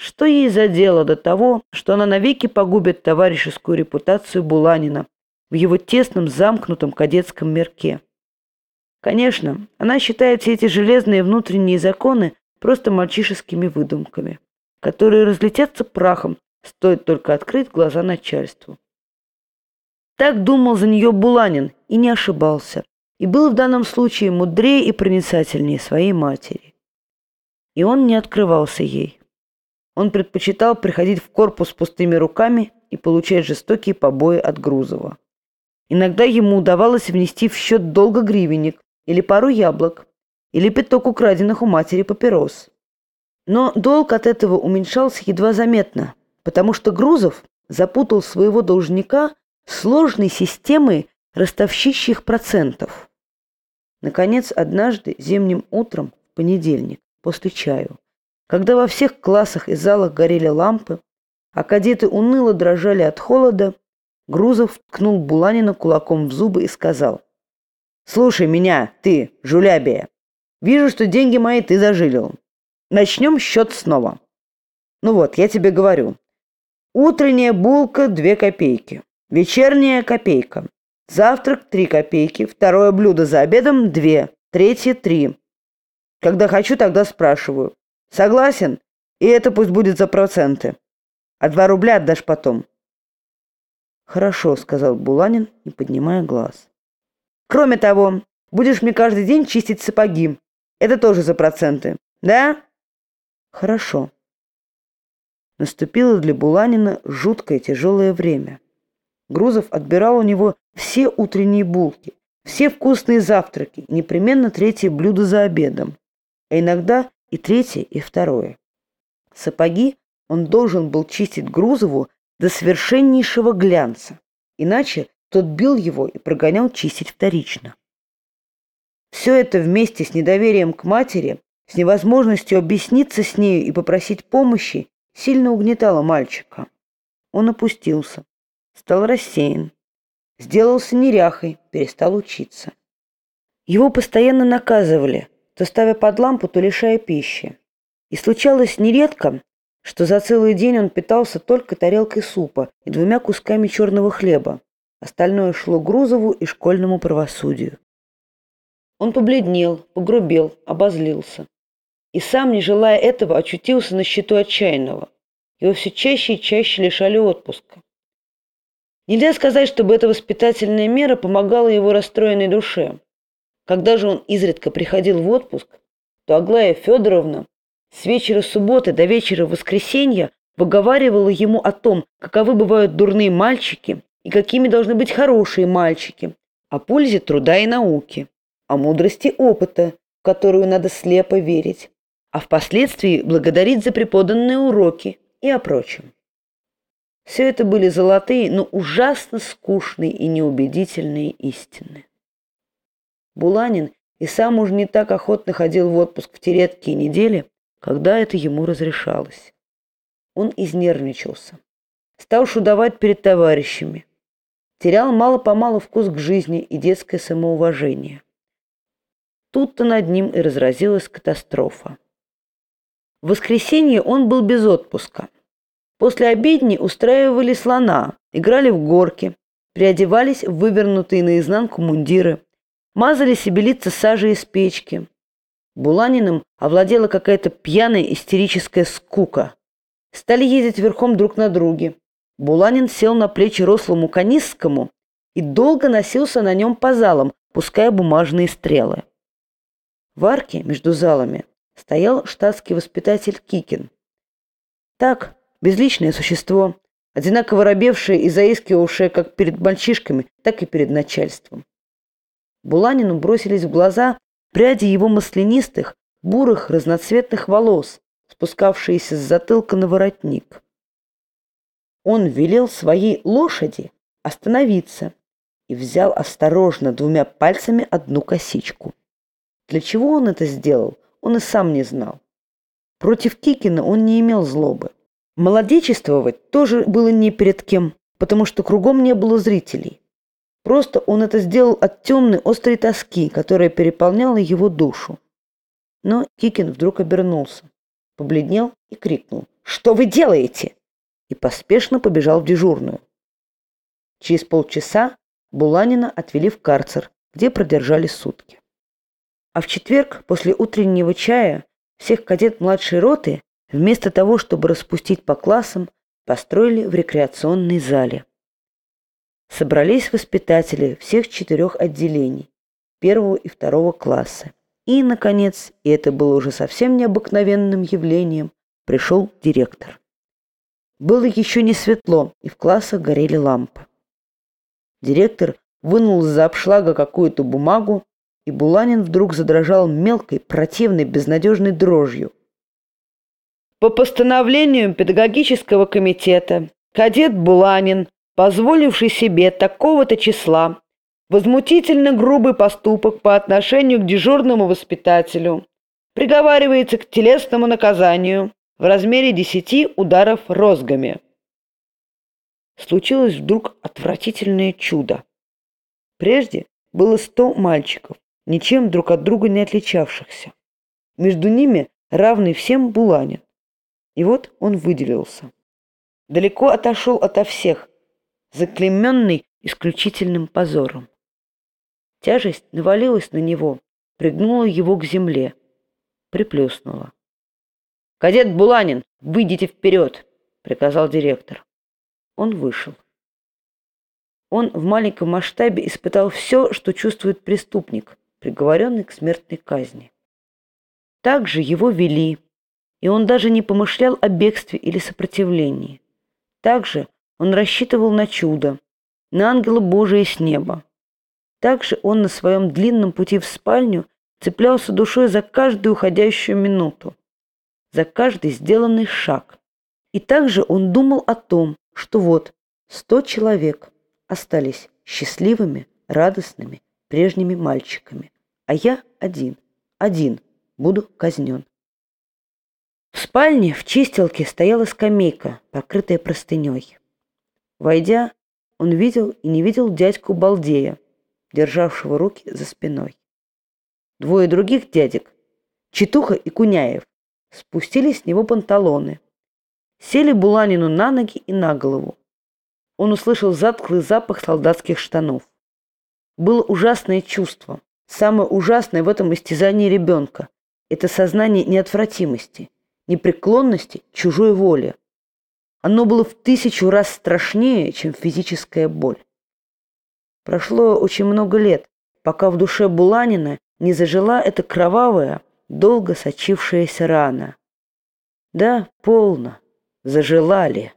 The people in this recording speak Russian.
Что ей за дело до того, что она навеки погубит товарищескую репутацию Буланина в его тесном замкнутом кадетском мирке? Конечно, она считает все эти железные внутренние законы просто мальчишескими выдумками, которые разлетятся прахом, стоит только открыть глаза начальству. Так думал за нее Буланин и не ошибался, и был в данном случае мудрее и проницательнее своей матери. И он не открывался ей. Он предпочитал приходить в корпус пустыми руками и получать жестокие побои от Грузова. Иногда ему удавалось внести в счет долго гривенник или пару яблок, или пяток украденных у матери папирос. Но долг от этого уменьшался едва заметно, потому что Грузов запутал своего должника сложной системой ростовщищих процентов. Наконец, однажды зимним утром, в понедельник, после чаю, когда во всех классах и залах горели лампы, а кадеты уныло дрожали от холода, Грузов ткнул Буланина кулаком в зубы и сказал, «Слушай меня, ты, жулябия, вижу, что деньги мои ты зажилил. Начнем счет снова. Ну вот, я тебе говорю. Утренняя булка – две копейки, вечерняя – копейка, завтрак – три копейки, второе блюдо за обедом – две, третье – три. Когда хочу, тогда спрашиваю. Согласен? И это пусть будет за проценты. А два рубля отдашь потом. Хорошо, сказал Буланин, не поднимая глаз. Кроме того, будешь мне каждый день чистить сапоги. Это тоже за проценты. Да? Хорошо. Наступило для Буланина жуткое тяжелое время. Грузов отбирал у него все утренние булки, все вкусные завтраки, непременно третье блюдо за обедом, а иногда и третье, и второе. Сапоги он должен был чистить Грузову до совершеннейшего глянца, иначе тот бил его и прогонял чистить вторично. Все это вместе с недоверием к матери, с невозможностью объясниться с нею и попросить помощи, сильно угнетало мальчика. Он опустился, стал рассеян, сделался неряхой, перестал учиться. Его постоянно наказывали – то ставя под лампу, то лишая пищи. И случалось нередко, что за целый день он питался только тарелкой супа и двумя кусками черного хлеба. Остальное шло Грузову и школьному правосудию. Он побледнел, погрубел, обозлился. И сам, не желая этого, очутился на счету отчаянного. Его все чаще и чаще лишали отпуска. Нельзя сказать, чтобы эта воспитательная мера помогала его расстроенной душе. Когда же он изредка приходил в отпуск, то Аглая Федоровна с вечера субботы до вечера воскресенья выговаривала ему о том, каковы бывают дурные мальчики и какими должны быть хорошие мальчики, о пользе труда и науки, о мудрости опыта, в которую надо слепо верить, а впоследствии благодарить за преподанные уроки и о прочем. Все это были золотые, но ужасно скучные и неубедительные истины. Буланин и сам уж не так охотно ходил в отпуск в те редкие недели, когда это ему разрешалось. Он изнервничался. Стал шудовать перед товарищами. Терял мало-помалу вкус к жизни и детское самоуважение. Тут-то над ним и разразилась катастрофа. В воскресенье он был без отпуска. После обедни устраивали слона, играли в горки, приодевались в вывернутые наизнанку мундиры, мазали себе лица сажей из печки. Буланиным овладела какая-то пьяная истерическая скука. Стали ездить верхом друг на друге. Буланин сел на плечи рослому канистскому и долго носился на нем по залам, пуская бумажные стрелы. В арке между залами стоял штатский воспитатель Кикин. Так, безличное существо, одинаково робевшее и заискивавшее как перед мальчишками, так и перед начальством. Буланину бросились в глаза пряди его маслянистых, бурых, разноцветных волос, спускавшиеся с затылка на воротник. Он велел своей лошади остановиться и взял осторожно двумя пальцами одну косичку. Для чего он это сделал, он и сам не знал. Против Кикина он не имел злобы. Молодечествовать тоже было не перед кем, потому что кругом не было зрителей. Просто он это сделал от темной острой тоски, которая переполняла его душу. Но Кикин вдруг обернулся. побледнел и крикнул «Что вы делаете?» и поспешно побежал в дежурную. Через полчаса Буланина отвели в карцер, где продержали сутки. А в четверг после утреннего чая всех кадет младшей роты вместо того, чтобы распустить по классам, построили в рекреационной зале. Собрались воспитатели всех четырех отделений, первого и второго класса. И, наконец, и это было уже совсем необыкновенным явлением, пришел директор. Было еще не светло, и в классах горели лампы. Директор вынул из-за обшлага какую-то бумагу, и Буланин вдруг задрожал мелкой, противной, безнадежной дрожью. По постановлению педагогического комитета кадет Буланин, позволивший себе такого-то числа возмутительно грубый поступок по отношению к дежурному воспитателю, приговаривается к телесному наказанию в размере десяти ударов розгами. Случилось вдруг отвратительное чудо. Прежде было сто мальчиков, ничем друг от друга не отличавшихся. Между ними равный всем Буланин. И вот он выделился. Далеко отошел ото всех, заклеменный исключительным позором. Тяжесть навалилась на него, пригнула его к земле, приплюснула. «Кадет Буланин, выйдите вперед!» — приказал директор. Он вышел. Он в маленьком масштабе испытал все, что чувствует преступник, приговоренный к смертной казни. Также его вели, и он даже не помышлял о бегстве или сопротивлении. Также он рассчитывал на чудо, на ангела Божия с неба. Также он на своем длинном пути в спальню цеплялся душой за каждую уходящую минуту, за каждый сделанный шаг. И также он думал о том, что вот сто человек остались счастливыми, радостными, прежними мальчиками, а я один, один буду казнен. В спальне в чистилке стояла скамейка, покрытая простыней. Войдя, он видел и не видел дядьку Балдея, державшего руки за спиной. Двое других дядек, Читуха и Куняев, спустили с него панталоны, сели Буланину на ноги и на голову. Он услышал затхлый запах солдатских штанов. Было ужасное чувство, самое ужасное в этом истязании ребенка. Это сознание неотвратимости, непреклонности чужой воли. Оно было в тысячу раз страшнее, чем физическая боль. Прошло очень много лет, пока в душе Буланина не зажила эта кровавая, долго сочившаяся рана. Да, полно, зажила ли.